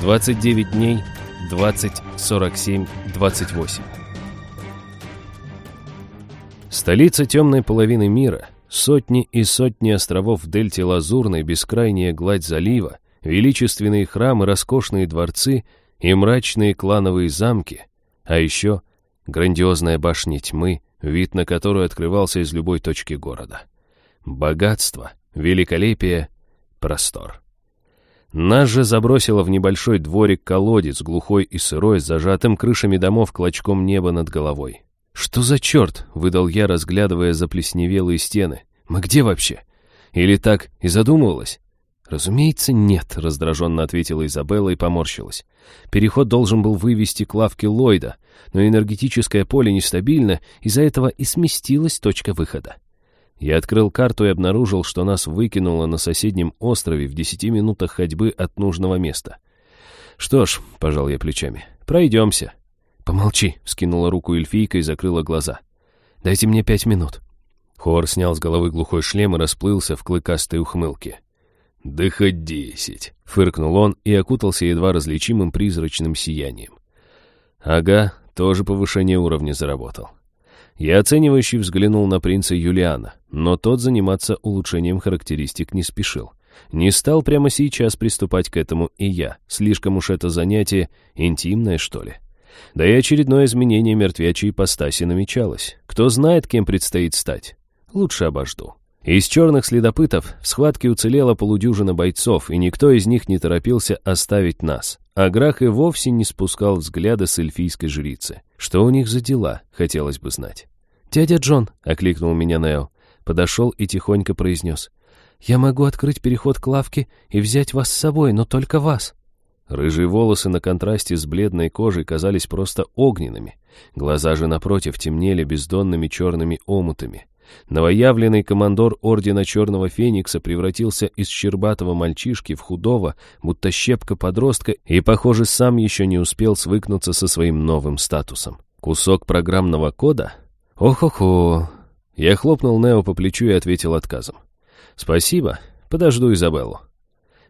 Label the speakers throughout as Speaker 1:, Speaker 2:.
Speaker 1: 29 дней, 20, 47, 28. Столица темной половины мира, сотни и сотни островов в дельте Лазурной, бескрайняя гладь залива, величественные храмы, роскошные дворцы и мрачные клановые замки, а еще грандиозная башня тьмы, вид на которую открывался из любой точки города. Богатство, великолепие, простор. Нас же забросило в небольшой дворик-колодец, глухой и сырой, с зажатым крышами домов клочком неба над головой. «Что за черт?» — выдал я, разглядывая заплесневелые стены. «Мы где вообще? Или так и задумывалась?» «Разумеется, нет», — раздраженно ответила Изабелла и поморщилась. «Переход должен был вывести к лавке Ллойда, но энергетическое поле нестабильно, из-за этого и сместилась точка выхода. Я открыл карту и обнаружил, что нас выкинуло на соседнем острове в десяти минутах ходьбы от нужного места. «Что ж», — пожал я плечами, — «пройдемся». «Помолчи», — скинула руку эльфийка и закрыла глаза. «Дайте мне пять минут». Хор снял с головы глухой шлем и расплылся в клыкастой ухмылке. «Да хоть десять», — фыркнул он и окутался едва различимым призрачным сиянием. «Ага, тоже повышение уровня заработал». Я оценивающе взглянул на принца Юлиана, но тот заниматься улучшением характеристик не спешил. Не стал прямо сейчас приступать к этому и я. Слишком уж это занятие интимное, что ли. Да и очередное изменение мертвячей ипостаси намечалось. Кто знает, кем предстоит стать. Лучше обожду. Из черных следопытов в схватке уцелела полудюжина бойцов, и никто из них не торопился оставить нас. А Грах и вовсе не спускал взгляда с эльфийской жрицы. Что у них за дела, хотелось бы знать. «Дядя Джон», — окликнул меня Нео, подошел и тихонько произнес. «Я могу открыть переход к лавке и взять вас с собой, но только вас». Рыжие волосы на контрасте с бледной кожей казались просто огненными. Глаза же, напротив, темнели бездонными черными омутами. Новоявленный командор Ордена Черного Феникса превратился из щербатого мальчишки в худого, будто щепка подростка, и, похоже, сам еще не успел свыкнуться со своим новым статусом. Кусок программного кода? Ох-охо! Я хлопнул Нео по плечу и ответил отказом. «Спасибо, подожду Изабеллу».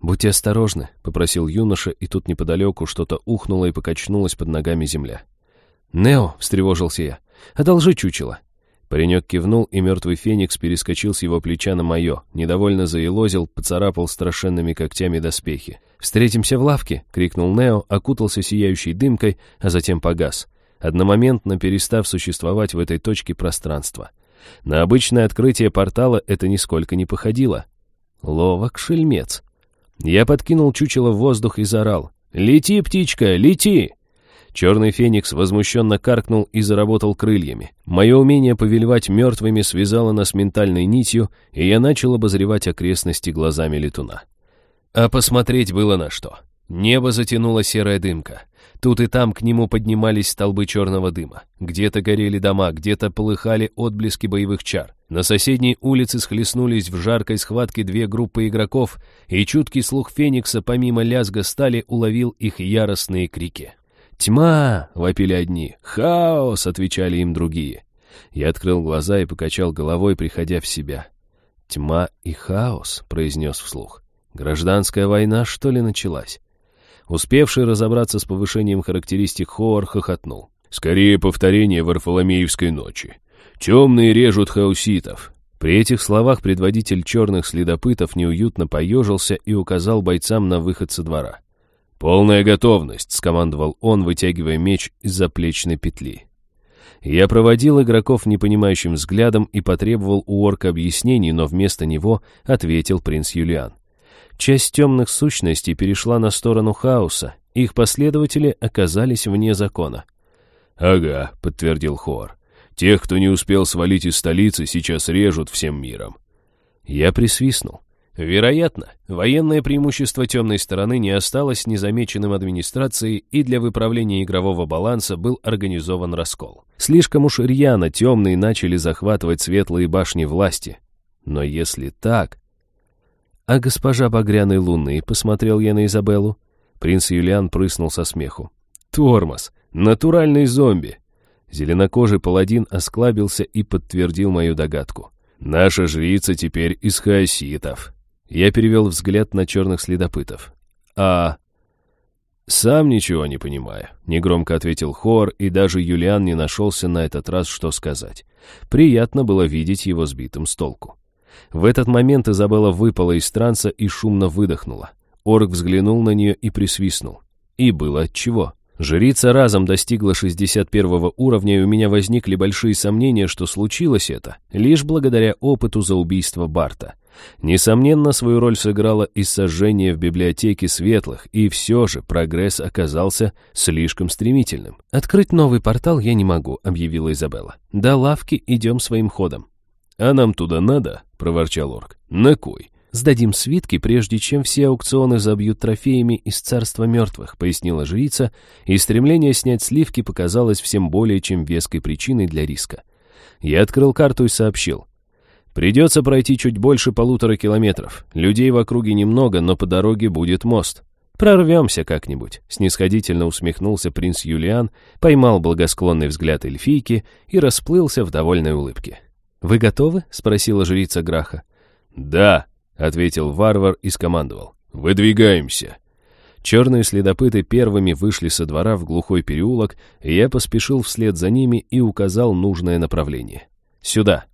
Speaker 1: «Будьте осторожны», — попросил юноша, и тут неподалеку что-то ухнуло и покачнулось под ногами земля. «Нео», — встревожился я, — «одолжи чучело». Паренек кивнул, и мертвый феникс перескочил с его плеча на мое, недовольно заелозил, поцарапал страшенными когтями доспехи. «Встретимся в лавке!» — крикнул Нео, окутался сияющей дымкой, а затем погас, одномоментно перестав существовать в этой точке пространства. На обычное открытие портала это нисколько не походило. Ловок шельмец. Я подкинул чучело в воздух и заорал. «Лети, птичка, лети!» Черный феникс возмущенно каркнул и заработал крыльями. Мое умение повелевать мертвыми связало нас ментальной нитью, и я начал обозревать окрестности глазами летуна. А посмотреть было на что. Небо затянула серая дымка. Тут и там к нему поднимались столбы черного дыма. Где-то горели дома, где-то полыхали отблески боевых чар. На соседней улице схлестнулись в жаркой схватке две группы игроков, и чуткий слух Феникса помимо лязга стали уловил их яростные крики. «Тьма!» — вопили одни. «Хаос!» — отвечали им другие. Я открыл глаза и покачал головой, приходя в себя. «Тьма и хаос», — произнес вслух. «Гражданская война, что ли, началась?» Успевший разобраться с повышением характеристик Хоар хохотнул. «Скорее повторение Варфоломеевской ночи. Темные режут хауситов». При этих словах предводитель черных следопытов неуютно поежился и указал бойцам на выход со двора. «Полная готовность», — скомандовал он, вытягивая меч из заплечной петли. Я проводил игроков непонимающим взглядом и потребовал у орка объяснений, но вместо него ответил принц Юлиан. Часть темных сущностей перешла на сторону хаоса, их последователи оказались вне закона. «Ага», — подтвердил Хор. «Тех, кто не успел свалить из столицы, сейчас режут всем миром». Я присвистнул. Вероятно, военное преимущество темной стороны не осталось незамеченным администрацией, и для выправления игрового баланса был организован раскол. Слишком уж рьяно темные начали захватывать светлые башни власти. Но если так... А госпожа Багряной Луны, посмотрел я на Изабеллу. Принц Юлиан прыснул со смеху. Тормоз! Натуральный зомби! Зеленокожий паладин осклабился и подтвердил мою догадку. «Наша жрица теперь из хаоситов», я перевел взгляд на черных следопытов. «А «Сам ничего не понимаю», — негромко ответил Хор, и даже Юлиан не нашелся на этот раз, что сказать. Приятно было видеть его сбитым с толку. В этот момент Изабелла выпала из транса и шумно выдохнула. Орк взглянул на нее и присвистнул. И было отчего. Жрица разом достигла 61 уровня, и у меня возникли большие сомнения, что случилось это лишь благодаря опыту за убийство Барта. Несомненно, свою роль сыграло и сожжение в библиотеке светлых, и все же прогресс оказался слишком стремительным. «Открыть новый портал я не могу», — объявила Изабелла. «До лавки идем своим ходом». «А нам туда надо?» — проворчал орк. «На кой?» «Сдадим свитки, прежде чем все аукционы забьют трофеями из царства мертвых», — пояснила жрица, и стремление снять сливки показалось всем более чем веской причиной для риска. Я открыл карту и сообщил. «Придется пройти чуть больше полутора километров. Людей в округе немного, но по дороге будет мост. Прорвемся как-нибудь», — снисходительно усмехнулся принц Юлиан, поймал благосклонный взгляд эльфийки и расплылся в довольной улыбке. «Вы готовы?» — спросила жрица Граха. «Да», — ответил варвар и скомандовал. «Выдвигаемся». Черные следопыты первыми вышли со двора в глухой переулок, и я поспешил вслед за ними и указал нужное направление. «Сюда».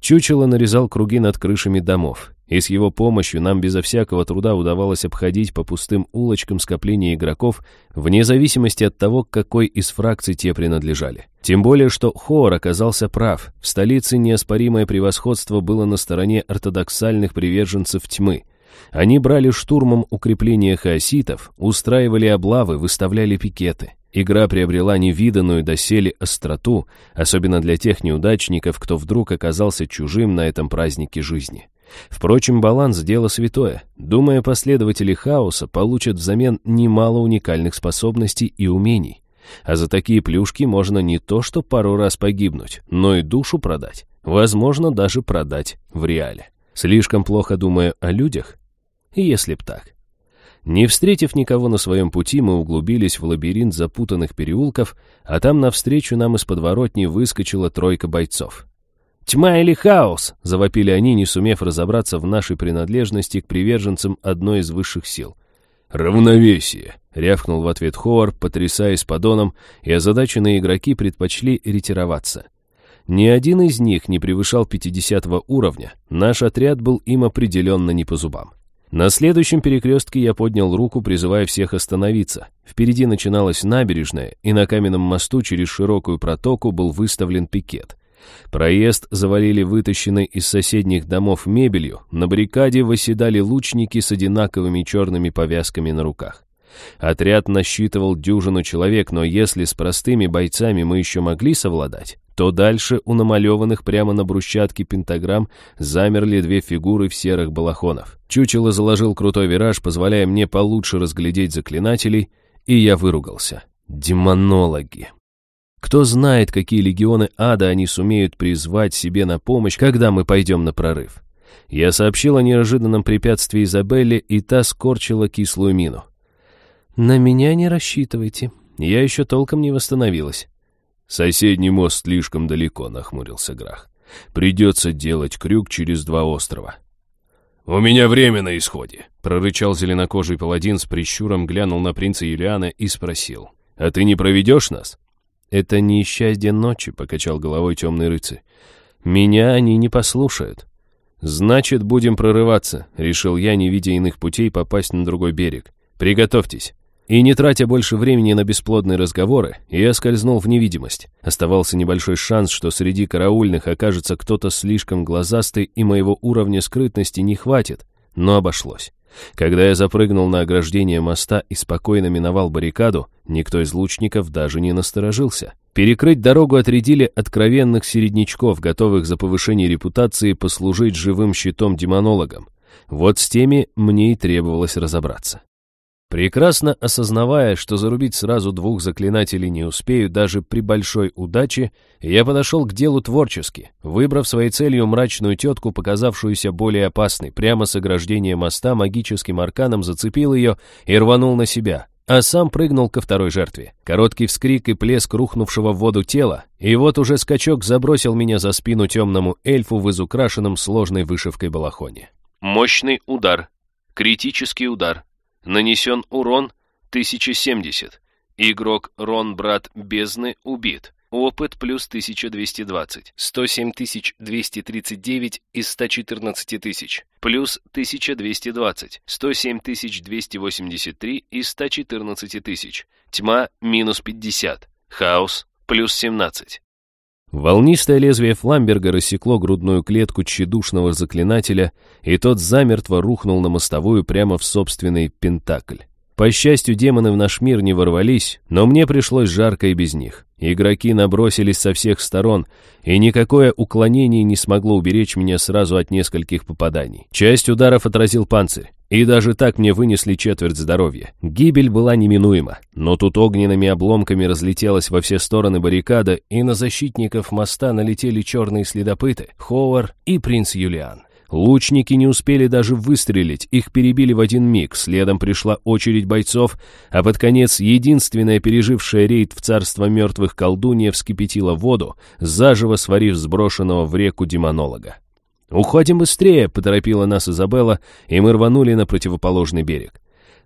Speaker 1: Чучело нарезал круги над крышами домов, и с его помощью нам безо всякого труда удавалось обходить по пустым улочкам скопления игроков, вне зависимости от того, к какой из фракций те принадлежали. Тем более, что Хоор оказался прав, в столице неоспоримое превосходство было на стороне ортодоксальных приверженцев тьмы. Они брали штурмом укрепления хаоситов, устраивали облавы, выставляли пикеты. Игра приобрела невиданную доселе остроту, особенно для тех неудачников, кто вдруг оказался чужим на этом празднике жизни. Впрочем, баланс – дело святое. Думая, последователи хаоса получат взамен немало уникальных способностей и умений. А за такие плюшки можно не то что пару раз погибнуть, но и душу продать. Возможно, даже продать в реале. Слишком плохо думаю о людях? Если б так. Не встретив никого на своем пути, мы углубились в лабиринт запутанных переулков, а там навстречу нам из подворотни выскочила тройка бойцов. «Тьма или хаос?» — завопили они, не сумев разобраться в нашей принадлежности к приверженцам одной из высших сил. «Равновесие!» — рявкнул в ответ Ховар, потрясаясь подоном, и озадаченные игроки предпочли ретироваться. Ни один из них не превышал 50 уровня, наш отряд был им определенно не по зубам. На следующем перекрестке я поднял руку, призывая всех остановиться. Впереди начиналась набережная, и на каменном мосту через широкую протоку был выставлен пикет. Проезд завалили вытащенной из соседних домов мебелью, на баррикаде восседали лучники с одинаковыми черными повязками на руках. Отряд насчитывал дюжину человек, но если с простыми бойцами мы еще могли совладать, то дальше у намалеванных прямо на брусчатке пентаграмм замерли две фигуры в серых балахонов. Чучело заложил крутой вираж, позволяя мне получше разглядеть заклинателей, и я выругался. Демонологи. Кто знает, какие легионы ада они сумеют призвать себе на помощь, когда мы пойдем на прорыв. Я сообщил о неожиданном препятствии Изабелле, и та скорчила кислую мину. «На меня не рассчитывайте. Я еще толком не восстановилась». «Соседний мост слишком далеко», — нахмурился Грах. «Придется делать крюк через два острова». «У меня время на исходе», — прорычал зеленокожий паладин с прищуром, глянул на принца Юлиана и спросил. «А ты не проведешь нас?» «Это не счастье ночи», — покачал головой темный рыцарь. «Меня они не послушают». «Значит, будем прорываться», — решил я, не видя иных путей попасть на другой берег. «Приготовьтесь». И не тратя больше времени на бесплодные разговоры, я скользнул в невидимость. Оставался небольшой шанс, что среди караульных окажется кто-то слишком глазастый, и моего уровня скрытности не хватит, но обошлось. Когда я запрыгнул на ограждение моста и спокойно миновал баррикаду, никто из лучников даже не насторожился. Перекрыть дорогу отрядили откровенных середнячков, готовых за повышение репутации послужить живым щитом демонологам. Вот с теми мне и требовалось разобраться. Прекрасно осознавая, что зарубить сразу двух заклинателей не успею даже при большой удаче, я подошел к делу творчески, выбрав своей целью мрачную тетку, показавшуюся более опасной, прямо с ограждения моста магическим арканом зацепил ее и рванул на себя, а сам прыгнул ко второй жертве. Короткий вскрик и плеск рухнувшего в воду тела, и вот уже скачок забросил меня за спину темному эльфу в изукрашенном сложной вышивкой балахоне. Мощный удар. Критический удар. Нанесен урон 1070. Игрок Рон Брат Бездны убит. Опыт плюс 1220. 107 239 из 114 тысяч. Плюс 1220. 107 283 из 114 тысяч. Тьма минус 50. Хаос плюс 17. Волнистое лезвие Фламберга рассекло грудную клетку тщедушного заклинателя, и тот замертво рухнул на мостовую прямо в собственный пентакль. По счастью, демоны в наш мир не ворвались, но мне пришлось жарко и без них. Игроки набросились со всех сторон, и никакое уклонение не смогло уберечь меня сразу от нескольких попаданий. Часть ударов отразил панцирь, и даже так мне вынесли четверть здоровья. Гибель была неминуема, но тут огненными обломками разлетелась во все стороны баррикада, и на защитников моста налетели черные следопыты, Ховар и принц Юлиан. Лучники не успели даже выстрелить, их перебили в один миг, следом пришла очередь бойцов, а под конец единственная пережившая рейд в царство мертвых колдунья вскипятила воду, заживо сварив сброшенного в реку демонолога. «Уходим быстрее!» — поторопила нас Изабелла, и мы рванули на противоположный берег.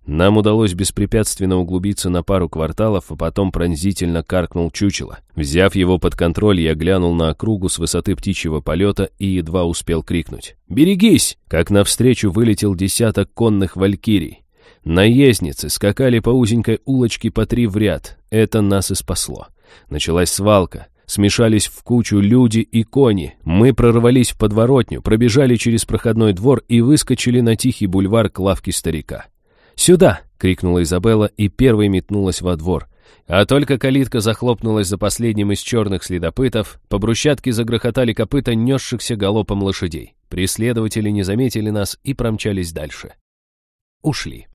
Speaker 1: Нам удалось беспрепятственно углубиться на пару кварталов, а потом пронзительно каркнул чучело. Взяв его под контроль, я глянул на округу с высоты птичьего полета и едва успел крикнуть. «Берегись!» Как навстречу вылетел десяток конных валькирий. Наездницы скакали по узенькой улочке по три в ряд. Это нас и спасло. Началась свалка. Смешались в кучу люди и кони. Мы прорвались в подворотню, пробежали через проходной двор и выскочили на тихий бульвар к лавке старика. «Сюда!» — крикнула Изабелла и первой метнулась во двор. А только калитка захлопнулась за последним из черных следопытов, по брусчатке загрохотали копыта несшихся галопом лошадей. Преследователи не заметили нас и промчались дальше. Ушли.